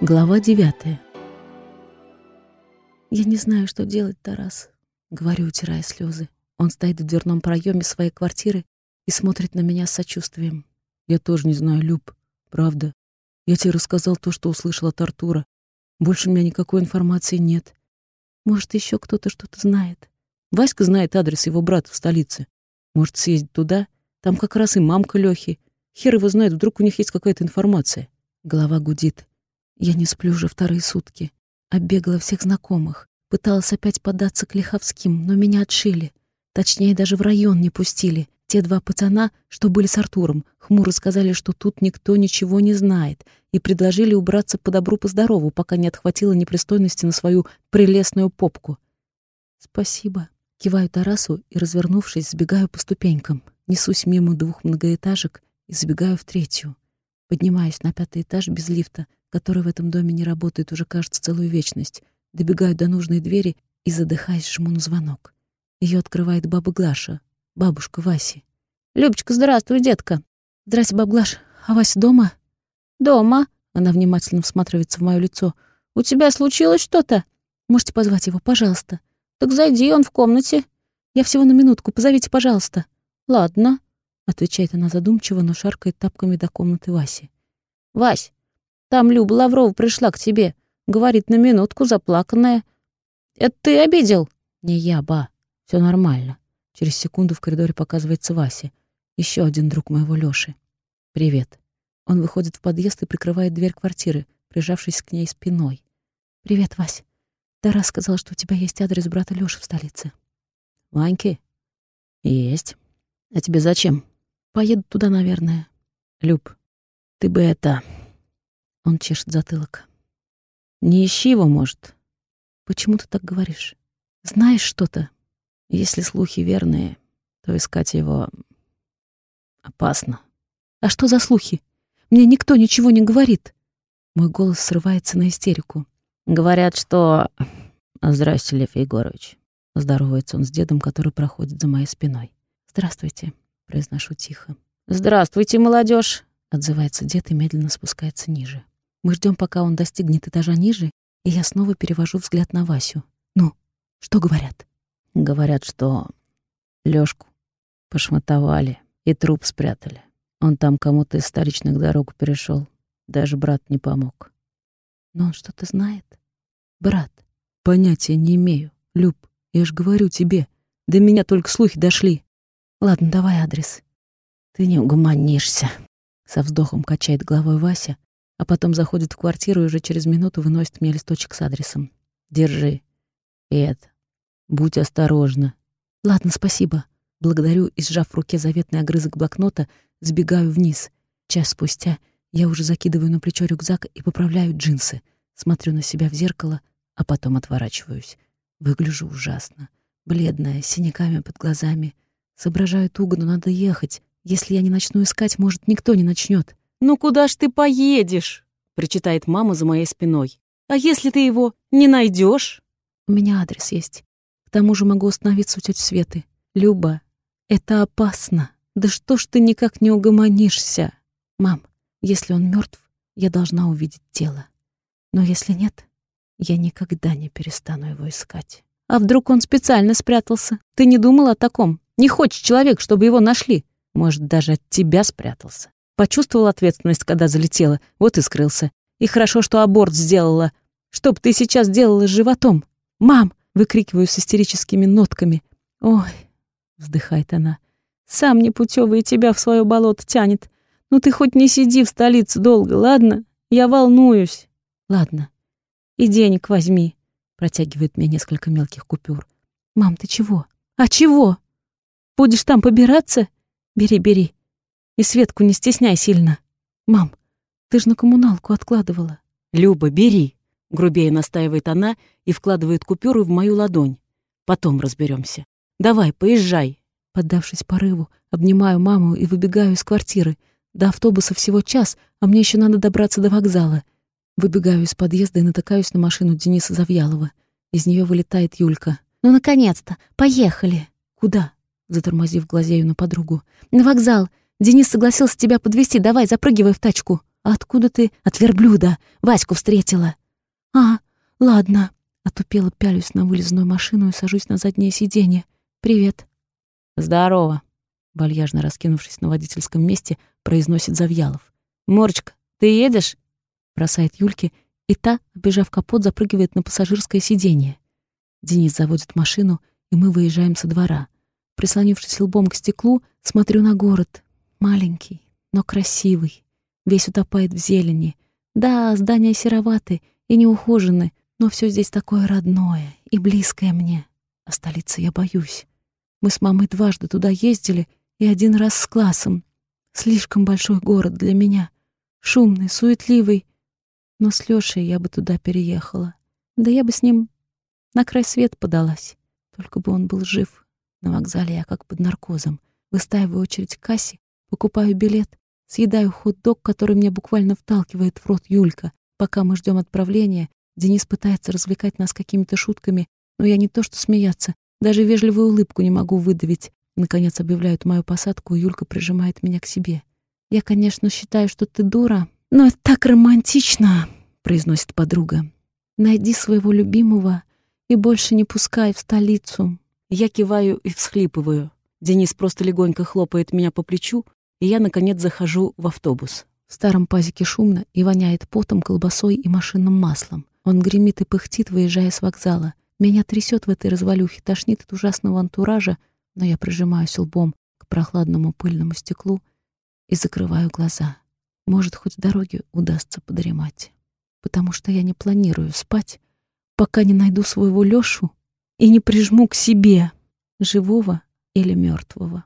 Глава девятая. «Я не знаю, что делать, Тарас», — говорю, утирая слезы. Он стоит в дверном проеме своей квартиры и смотрит на меня с сочувствием. «Я тоже не знаю, Люб. Правда. Я тебе рассказал то, что услышал от Артура. Больше у меня никакой информации нет. Может, еще кто-то что-то знает. Васька знает адрес его брата в столице. Может, съездить туда? Там как раз и мамка Лёхи. Хер его знает, вдруг у них есть какая-то информация». Голова гудит. Я не сплю уже вторые сутки. Оббегала всех знакомых. Пыталась опять податься к Лиховским, но меня отшили. Точнее, даже в район не пустили. Те два пацана, что были с Артуром, хмуро сказали, что тут никто ничего не знает, и предложили убраться по добру, по здорову, пока не отхватила непристойности на свою прелестную попку. «Спасибо». Киваю Тарасу и, развернувшись, сбегаю по ступенькам. Несусь мимо двух многоэтажек и забегаю в третью. Поднимаюсь на пятый этаж без лифта, который в этом доме не работает уже, кажется, целую вечность. Добегаю до нужной двери и, задыхаясь, жму на звонок. Ее открывает баба Глаша, бабушка Васи. «Любочка, здравствуй, детка!» «Здрасте, баба Глаша. А Вася дома?» «Дома?» Она внимательно всматривается в мое лицо. «У тебя случилось что-то?» «Можете позвать его, пожалуйста?» «Так зайди, он в комнате». «Я всего на минутку. Позовите, пожалуйста». «Ладно», — отвечает она задумчиво, но шаркает тапками до комнаты Васи. «Вась, там Люба Лаврова пришла к тебе. Говорит, на минутку заплаканная. Это ты обидел? Не я, ба. Все нормально. Через секунду в коридоре показывается Вася. Еще один друг моего Лёши. Привет. Он выходит в подъезд и прикрывает дверь квартиры, прижавшись к ней спиной. Привет, Вась. Тарас сказал, что у тебя есть адрес брата Лёши в столице. Ваньки? Есть. А тебе зачем? Поеду туда, наверное. Люб, ты бы это... Он чешет затылок. «Не ищи его, может». «Почему ты так говоришь? Знаешь что-то? Если слухи верные, то искать его опасно». «А что за слухи? Мне никто ничего не говорит». Мой голос срывается на истерику. «Говорят, что...» «Здрасте, Лев Егорович». Здоровается он с дедом, который проходит за моей спиной. «Здравствуйте», — произношу тихо. «Здравствуйте, молодежь, отзывается дед и медленно спускается ниже. Мы ждем, пока он достигнет этажа ниже, и я снова перевожу взгляд на Васю. «Ну, что говорят?» «Говорят, что Лёшку пошматовали и труп спрятали. Он там кому-то из столичных дорог перешел. Даже брат не помог. Но он что-то знает? Брат, понятия не имею. Люб, я ж говорю тебе, до меня только слухи дошли. Ладно, давай адрес. Ты не угомонишься. Со вздохом качает головой Вася, а потом заходит в квартиру и уже через минуту выносит мне листочек с адресом. «Держи. Это. Будь осторожна». «Ладно, спасибо». Благодарю и, сжав в руке заветный огрызок блокнота, сбегаю вниз. Час спустя я уже закидываю на плечо рюкзак и поправляю джинсы. Смотрю на себя в зеркало, а потом отворачиваюсь. Выгляжу ужасно. Бледная, с синяками под глазами. Соображаю туго, но надо ехать. Если я не начну искать, может, никто не начнет. «Ну куда ж ты поедешь?» — причитает мама за моей спиной. «А если ты его не найдешь? «У меня адрес есть. К тому же могу остановиться у тети Светы. Люба, это опасно. Да что ж ты никак не угомонишься? Мам, если он мертв, я должна увидеть тело. Но если нет, я никогда не перестану его искать. А вдруг он специально спрятался? Ты не думала о таком? Не хочет человек, чтобы его нашли? Может, даже от тебя спрятался? Почувствовал ответственность, когда залетела, вот и скрылся. И хорошо, что аборт сделала. Что б ты сейчас делала с животом? «Мам!» — выкрикиваю с истерическими нотками. «Ой!» — вздыхает она. «Сам непутёвый тебя в своё болото тянет. Ну ты хоть не сиди в столице долго, ладно? Я волнуюсь». «Ладно. И денег возьми», — протягивает мне несколько мелких купюр. «Мам, ты чего?» «А чего? Будешь там побираться? Бери, бери. И Светку не стесняй сильно. Мам, ты же на коммуналку откладывала. Люба, бери. Грубее настаивает она и вкладывает купюру в мою ладонь. Потом разберемся. Давай, поезжай. Поддавшись порыву, обнимаю маму и выбегаю из квартиры. До автобуса всего час, а мне еще надо добраться до вокзала. Выбегаю из подъезда и натыкаюсь на машину Дениса Завьялова. Из нее вылетает Юлька. «Ну, наконец-то! Поехали!» «Куда?» Затормозив, глазею на подругу. «На вокзал! Денис согласился тебя подвезти. Давай, запрыгивай в тачку. А откуда ты? От верблюда. Ваську встретила. А, ладно. Отупело пялюсь на вылезную машину и сажусь на заднее сиденье. Привет. Здорово. Вальяжно раскинувшись на водительском месте, произносит Завьялов. «Морочка, ты едешь?» Бросает Юльке, и та, обежав капот, запрыгивает на пассажирское сиденье. Денис заводит машину, и мы выезжаем со двора. Прислонившись лбом к стеклу, смотрю на город. Маленький, но красивый. Весь утопает в зелени. Да, здания сероваты и неухожены, но все здесь такое родное и близкое мне. А столицы я боюсь. Мы с мамой дважды туда ездили и один раз с классом. Слишком большой город для меня. Шумный, суетливый. Но с Лёшей я бы туда переехала. Да я бы с ним на край свет подалась. Только бы он был жив. На вокзале я как под наркозом. Выстаиваю очередь к кассе, покупаю билет, съедаю хот-дог, который мне буквально вталкивает в рот Юлька. Пока мы ждем отправления, Денис пытается развлекать нас какими-то шутками, но я не то что смеяться, даже вежливую улыбку не могу выдавить. Наконец объявляют мою посадку, и Юлька прижимает меня к себе. «Я, конечно, считаю, что ты дура, но это так романтично», — произносит подруга. «Найди своего любимого и больше не пускай в столицу». Я киваю и всхлипываю. Денис просто легонько хлопает меня по плечу, и я, наконец, захожу в автобус. В старом пазике шумно и воняет потом, колбасой и машинным маслом. Он гремит и пыхтит, выезжая с вокзала. Меня трясет в этой развалюхе, тошнит от ужасного антуража, но я прижимаюсь лбом к прохладному пыльному стеклу и закрываю глаза. Может, хоть дороге удастся подремать. Потому что я не планирую спать, пока не найду своего Лёшу и не прижму к себе, живого или мертвого.